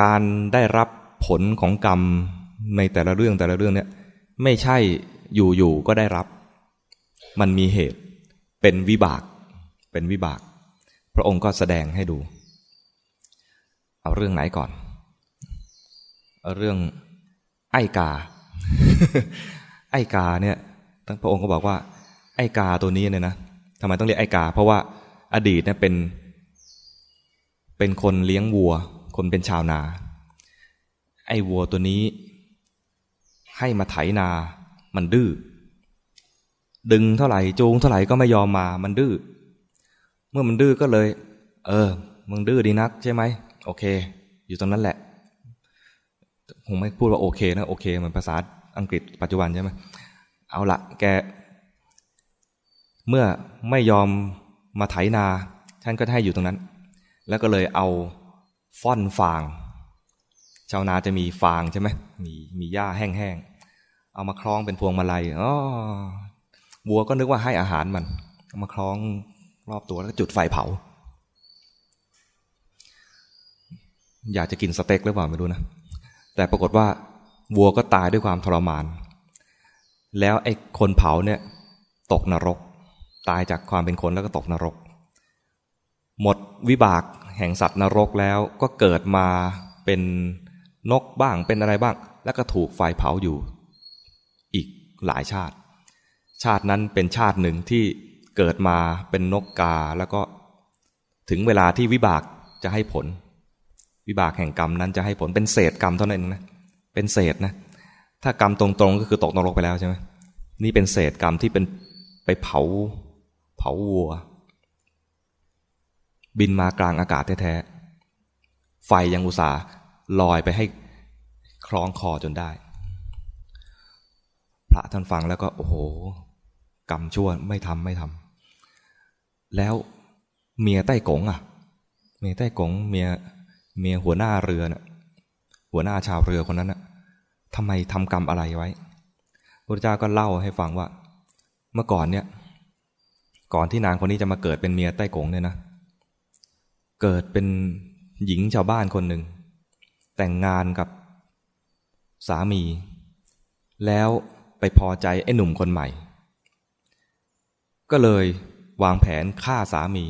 การได้รับผลของกรรมในแต่ละเรื่องแต่ละเรื่องเนี่ยไม่ใช่อยู่ๆก็ได้รับ มันมีเหตุเป็นวิบาก เป็นวิบาก พระองค์ก็แสดงให้ดู เอาเรื่องไหนก่อน เอาเรื่องไอ้กา ไอ้กาเนี่ยทั้งพระองค์ก็บอกว่า ไอ้กาตัวนี้เนี่ยนะทำไมต้องเรียกไอ้กา เพราะว่าอดีตเนี่ยเป็น เป็นคนเลี้ยงวัว คนเป็นชาวนา ไอ้วัวตัวนี้ ให้มาไถนา มันดื้อ ดึงเท่าไหร่จูงเท่าไหร่ก็ไม่ยอมมา มันดื้อ เมื่อมันดื้อก็เลย เออ มึงดื้อดีนักใช่ไหม โอเค อยู่ตรงนั้นแหละ คงไม่พูดว่าโอเคนะ โอเคเหมือนภาษาอังกฤษปัจจุบันใช่ไหม เอาละแก เมื่อไม่ยอมมาไถนา ท่านก็ให้อยู่ตรงนั้น แล้วก็เลยเอา ฟ่อนฟาง ชาวนาจะมีฟางใช่ไหมมีมีหญ้าแห้งๆ เอามาคล้องเป็นพวงมาลัยอ๋อวัวก็นึกว่าให้อาหารมัน เอามาคล้องรอบตัวแล้วก็จุดไฟเผา อยากจะกินสเต็กหรือเปล่าไม่รู้นะ แต่ปรากฏว่าวัวก็ตายด้วยความทรมาน แล้วไอ้คนเผาเนี่ย ตกนรก ตายจากความเป็นคนแล้วก็ตกนรก หมดวิบาก แห่งสัตว์นรกแล้วก็เกิดมาเป็นนกบ้างเป็นอะไรบ้าง แล้วก็ถูกไฟเผาอยู่ อีกหลายชาติ ชาตินั้นเป็นชาติหนึ่งที่เกิดมาเป็นนกกาแล้วก็ถึงเวลาที่วิบากจะให้ผล วิบากแห่งกรรมนั้นจะให้ผลเป็นเศษกรรมเท่านั้นนะเป็นเศษนะ ถ้ากรรมตรงๆก็คือตกนรกไปแล้วใช่ไหมนี่เป็นเศษกรรมที่เป็นไปเผา เผาวัว บินมากลางอากาศแท้ๆไฟยังอุตส่าห์ลอยไปให้คล้องคอจนได้ พระท่านฟังแล้วก็โอ้โหกรรมชั่วไม่ทำไม่ทำแล้วเมียใต้กงอะ เมียใต้กงเมียเมียหัวหน้าเรือน่ะหัวหน้าชาวเรือคนนั้นน่ะทำไมทำกรรมอะไรไว้พระเจ้าก็เล่าให้ฟังว่า เมื่อก่อนเนี่ย ก่อนที่นางคนนี้จะมาเกิดเป็นเมียใต้กงเนี่ยนะ เกิดเป็นหญิงชาวบ้านคนหนึ่ง แต่งงานกับสามี แล้วไปพอใจไอ้หนุ่มคนใหม่ ก็เลยวางแผนฆ่าสามี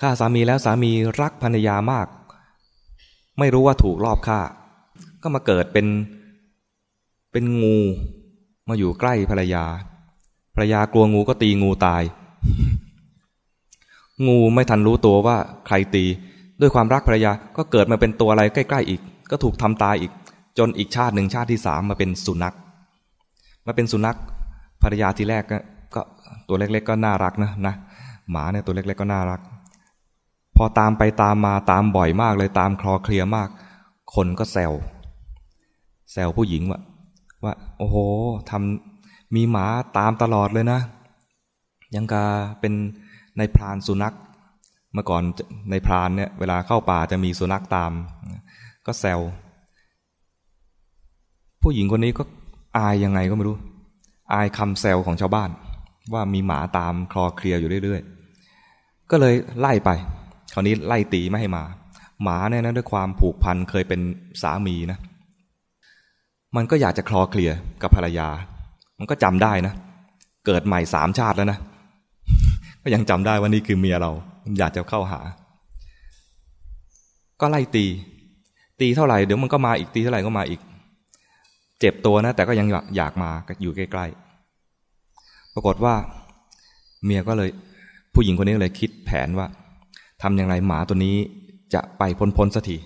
ฆ่าสามีแล้วสามีรักภรรยามาก ไม่รู้ว่าถูกรอบฆ่า ก็มาเกิดเป็นเป็นงูมาอยู่ใกล้ภรรยาภรรยากลัวงูก็ตีงูตาย งูไม่ทันรู้ตัวว่าใครตี ด้วยความรักภรรยาก็เกิดมาเป็นตัวอะไรใกล้ ๆ อีก ก็ถูกทำตายอีก จนอีกชาติหนึ่งชาติที่สามมาเป็นสุนัข มาเป็นสุนัขภรรยาทีแรกก็ตัวเล็ก ๆ ก็น่ารักนะนะหมาเนี่ยตัวเล็ก ๆ ก็น่ารัก พอตามไปตามมาตามบ่อยมากเลยตามคลอเคลียมาก คนก็แซวแซวผู้หญิงว่าว่า โอ้โหทำมีหมาตามตลอดเลยนะ ยังกาเป็น ในพรานสุนัข เมื่อก่อนในพรานเนี่ยเวลาเข้าป่าจะมีสุนัขตาม ก็แซวผู้หญิงคนนี้ก็อายยังไงก็ไม่รู้ อายคำแซวของชาวบ้าน ว่ามีหมาตามคลอเคลียอยู่เรื่อยๆ ก็เลยไล่ไป คราวนี้ไล่ตีไม่ให้มา หมาเนี่ยนะด้วยความผูกพันเคยเป็นสามีนะ มันก็อยากจะคลอเคลียกับภรรยา มันก็จำได้นะ เกิดใหม่สามชาติแล้วนะ ก็ยังจำได้ว่านี่คือเมียเรา อยากจะเข้าหา ก็ไล่ตี ตีเท่าไหร่เดี๋ยวมันก็มาอีกตีเท่าไหร่ก็มาอีก เจ็บตัวนะ แต่ก็ยังอยากมาอยู่ใกล้ๆปรากฏว่า เมียก็เลย ผู้หญิงคนนี้เลยคิดแผนว่าทำอย่างไรหมาตัวนี้จะไปพ้นๆสักที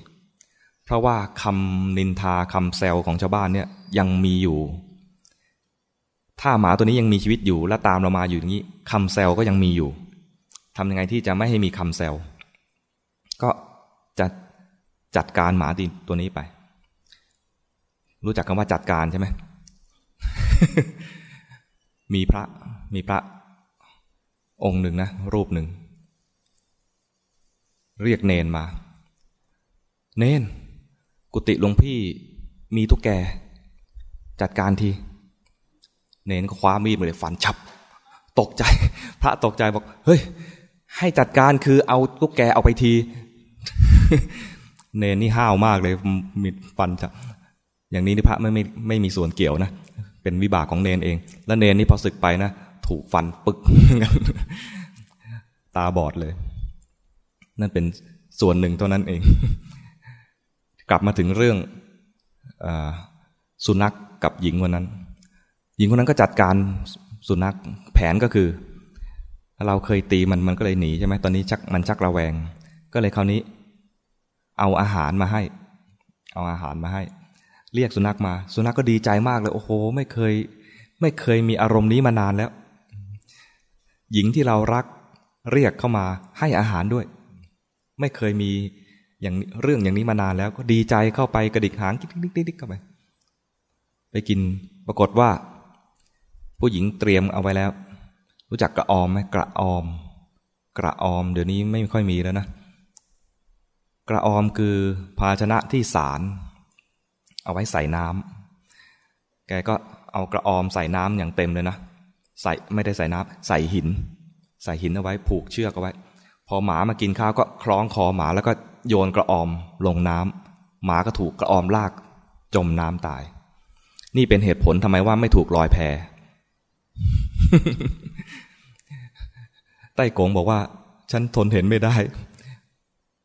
เพราะว่าคำนินทาคำแซวของชาวบ้านเนี่ยยังมีอยู่ ถ้าหมาตัวนี้ยังมีชีวิตอยู่และตามเรามาอยู่อย่างนี้คำแซวก็ยังมีอยู่ทำยังไงที่จะไม่ให้มีคำแซวก็จะจัดการหมาตัวนี้ไป รู้จักคำว่าจัดการใช่ไหมมีพระมีพระองค์หนึ่งนะ รูปหนึ่ง เรียกเนนมา เนน กุฏิหลวงพี่มีตุ๊กแก จัดการที เนนก็คว้ามีดมาเลยฟันฉับ ตกใจ พระตกใจบอก เฮ้ย ให้จัดการคือเอาตุ๊กแกเอาไปที เนนนี่ห้าวมากเลยมีฟันจะอย่างนี้นี่พระไม่ไม่ไม่มีส่วนเกี่ยวนะ เป็นวิบากของเนนเอง แล้วเนนนี่พอศึกไปนะ ถูกฟันปึก ตาบอดเลย นั่นเป็นส่วนหนึ่งเท่านั้นเอง กลับมาถึงเรื่องอสุนัขกกับหญิงคนนั้น ญิงคนนั้นก็จัดการสุนัขแผนก็คือ เราเคยตีมันมันก็เลยหนีใช่ไหมตอนนี้ชักมันชักระแวง ก็เลยคราวนี้ เอาอาหารมาให้ เอาอาหารมาให้ เรียกสุนัขมา สุนัขกก็ดีใจมากเลย โอ้โห ไม่เคย ไม่เคยมีอารมณ์นี้มานานแล้ว หญิงที่เรารักเรียกเข้ามาให้อาหารด้วย ไม่เคยมีอย่างเรื่องอย่างนี้มานานแล้วก็ดีใจเข้าไปกระดิกหางกิ๊กกิ๊กกิ๊กเข้าไป ไปกินปรากฏว่า ผู้หญิงเตรียมเอาไว้แล้ว รู้จักกระออมไหมกระออม กระออม เดี๋ยวนี้ไม่ค่อยมีแล้วนะ กระออมคือภาชนะที่สาร เอาไว้ใส่น้ำแกก็เอากระออมใส่น้ำอย่างเต็มเลยนะ ใส่ไม่ได้ใส่น้ำใส่หิน ใส่หินเอาไว้ผูกเชือกเอาไว้ พอหมามากินข้าวก็คล้องคอหมาแล้วก็โยนกระออมลงน้ำหมาก็ถูกกระออมลากจมน้ำตาย นี่เป็นเหตุผลทำไมว่าไม่ถูกลอยแพ ใต้กงบอกว่า ฉันทนเห็นไม่ได้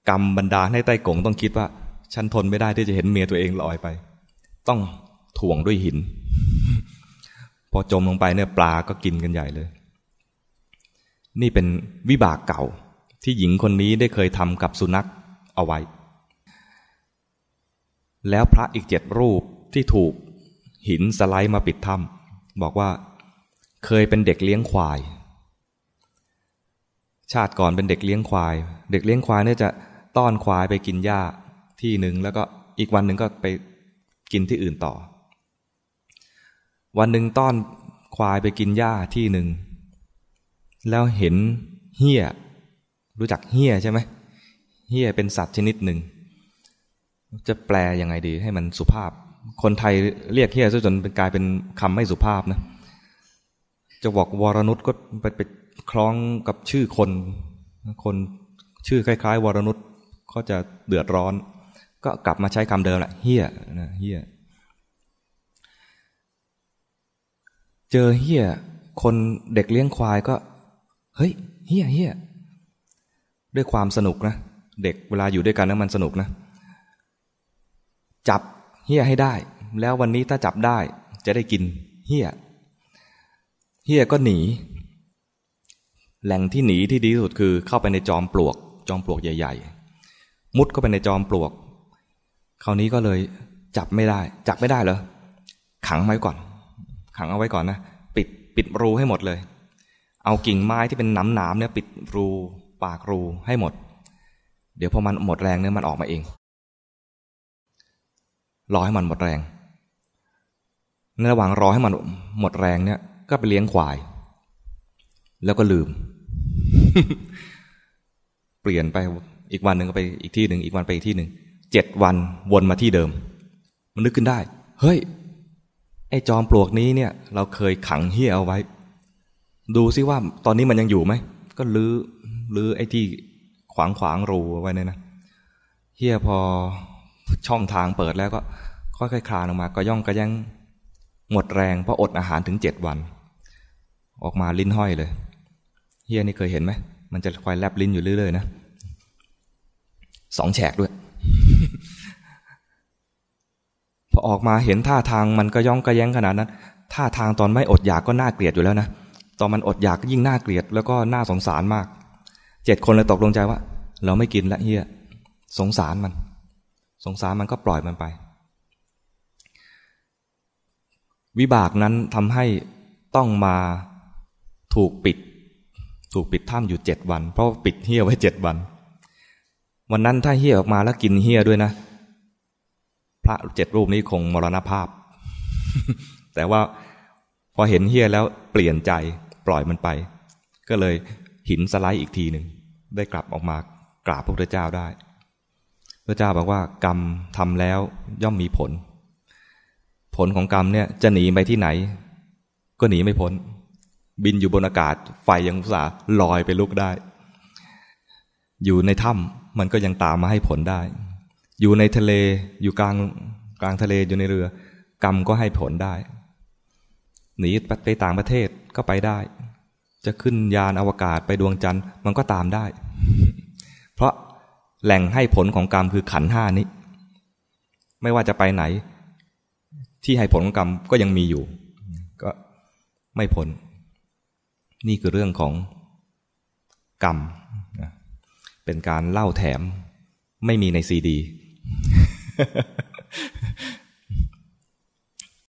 กรรมบรรดาให้ใต้กงต้องคิดว่า ฉันทนไม่ได้ที่จะเห็นเมียตัวเองลอยไป ต้องถ่วงด้วยหิน พอจมลงไปเนี่ยปลาก็กินกันใหญ่เลย นี่เป็นวิบากเก่าที่หญิงคนนี้ได้เคยทำกับสุนัขเอาไว้ แล้วพระอีกเจ็ดรูปที่ถูกหินสไลด์มาปิดถ้ำบอกว่า เคยเป็นเด็กเลี้ยงควาย ชาติก่อนเป็นเด็กเลี้ยงควาย เด็กเลี้ยงควายเนี่ยจะต้อนควายไปกินหญ้าที่หนึ่งแล้วก็อีกวันหนึ่งก็ไปกินที่อื่นต่อ วันหนึ่งต้อนควายไปกินหญ้าที่หนึ่งแล้วเห็นเฮี้ย รู้จักเฮี้ยใช่ไหมเฮี้ยเป็นสัตว์ชนิดหนึ่ง จะแปลยังไงดีให้มันสุภาพ คนไทยเรียกเฮี้ยซะจนเป็นกลายเป็นคำไม่สุภาพนะ จะบอกวรนุชก็ไปไปคล้องกับชื่อคน คนชื่อคล้าย ๆ วรนุชก็จะเดือดร้อน ก็กลับมาใช้คำเดิมแหละเฮี้ยนะเฮี้ยเจอเฮี้ยคนเด็กเลี้ยงควายก็ เฮ้ยเฮี้ยเฮี้ยด้วยความสนุกนะ เด็กเวลาอยู่ด้วยกันนั้นมันสนุกนะ จับเฮี้ยให้ได้ แล้ววันนี้ถ้าจับได้จะได้กินเฮี้ย เฮียก็หนี แหล่งที่หนีที่ดีที่สุดคือเข้าไปในจอมปลวก จอมปลวกใหญ่ ๆ มุดเข้าไปในจอมปลวก คราวนี้ก็เลยจับไม่ได้ จับไม่ได้เหรอ ขังไว้ก่อน ขังเอาไว้ก่อนนะ ปิดปิดรูให้หมดเลย เอากิ่งไม้ที่เป็นน้ำหนามเนี่ย ปิดรูปากรูให้หมด เดี๋ยวพอมันหมดแรงเนี่ยมันออกมาเอง รอให้มันหมดแรง ในระหว่างรอให้มันหมดแรงเนี่ย ก็ไปเลี้ยงควาย แล้วก็ลืม เปลี่ยนไปอีกวันหนึ่งก็ไปอีกที่หนึ่งอีกวันไปอีกที่หนึ่งเจ็ดวันวนมาที่เดิม มันนึกขึ้นได้ เฮ้ย ไอ้จอมปลวกนี้เนี่ย เราเคยขังเฮียเอาไว้ ดูซิว่าตอนนี้มันยังอยู่ไหม ก็ลื้อลื้อไอ้ที่ขวางขวางรูเอาไว้เนี่ยนะเฮียพอช่องทางเปิดแล้วก็ค่อยๆคลานออกมา ก็ย่องก็ยังหมดแรงเพราะอดอาหารถึงเจ็ดวัน ออกมาลิ้นห้อยเลยเฮียนี่เคยเห็นไหมมันจะคอยแลบลิ้นอยู่เรื่อยๆนะสองแฉกด้วย พอออกมาเห็นท่าทางมันก็ย่องกระแย้งขนาดนั้นท่าทางตอนไม่อดอยากก็น่าเกลียดอยู่แล้วนะตอนมันอดอยากยิ่งน่าเกลียดแล้วก็น่าสงสารมากเจ็ดคนเลยตกลงใจว่า เราไม่กินละเฮียสงสารมัน สงสารมันก็ปล่อยมันไป วิบากนั้นทำให้ต้องมา ถูกปิด ถูกปิดถ้ำอยู่เจ็ดวัน เพราะปิดเฮี้ยไว้เจ็ดวัน วันนั้นถ้าเฮี้ยออกมาแล้วกินเฮี้ยด้วยนะ พระเจ็ดรูปนี้คงมรณภาพ แต่ว่าพอเห็นเฮี้ยแล้วเปลี่ยนใจปล่อยมันไป ก็เลยหินสไลด์อีกทีหนึ่งได้กลับออกมากราบพระพุทธเจ้าได้ พระเจ้าบอกว่ากรรมทำแล้วย่อมมีผล ผลของกรรมเนี่ยจะหนีไปที่ไหน ก็หนีไม่พ้น บินอยู่บนอากาศ ไฟยังอุตส่าห์ลอยไปลุกได้ อยู่ในถ้ำมันก็ยังตามมาให้ผลได้ อยู่ในทะเลอยู่กลางกลางทะเลอยู่ในเรือ กรรมก็ให้ผลได้ หนีไปต่างประเทศก็ไปได้ จะขึ้นยานอวกาศไปดวงจันทร์มันก็ตามได้ เพราะแหล่งให้ผลของกรรมคือขันห้านี้ ไม่ว่าจะไปไหน ที่ให้ผลของกรรมก็ยังมีอยู่ ก็ไม่พ้น นี่คือเรื่องของกรรม เป็นการเล่าแถมไม่มีในซีดี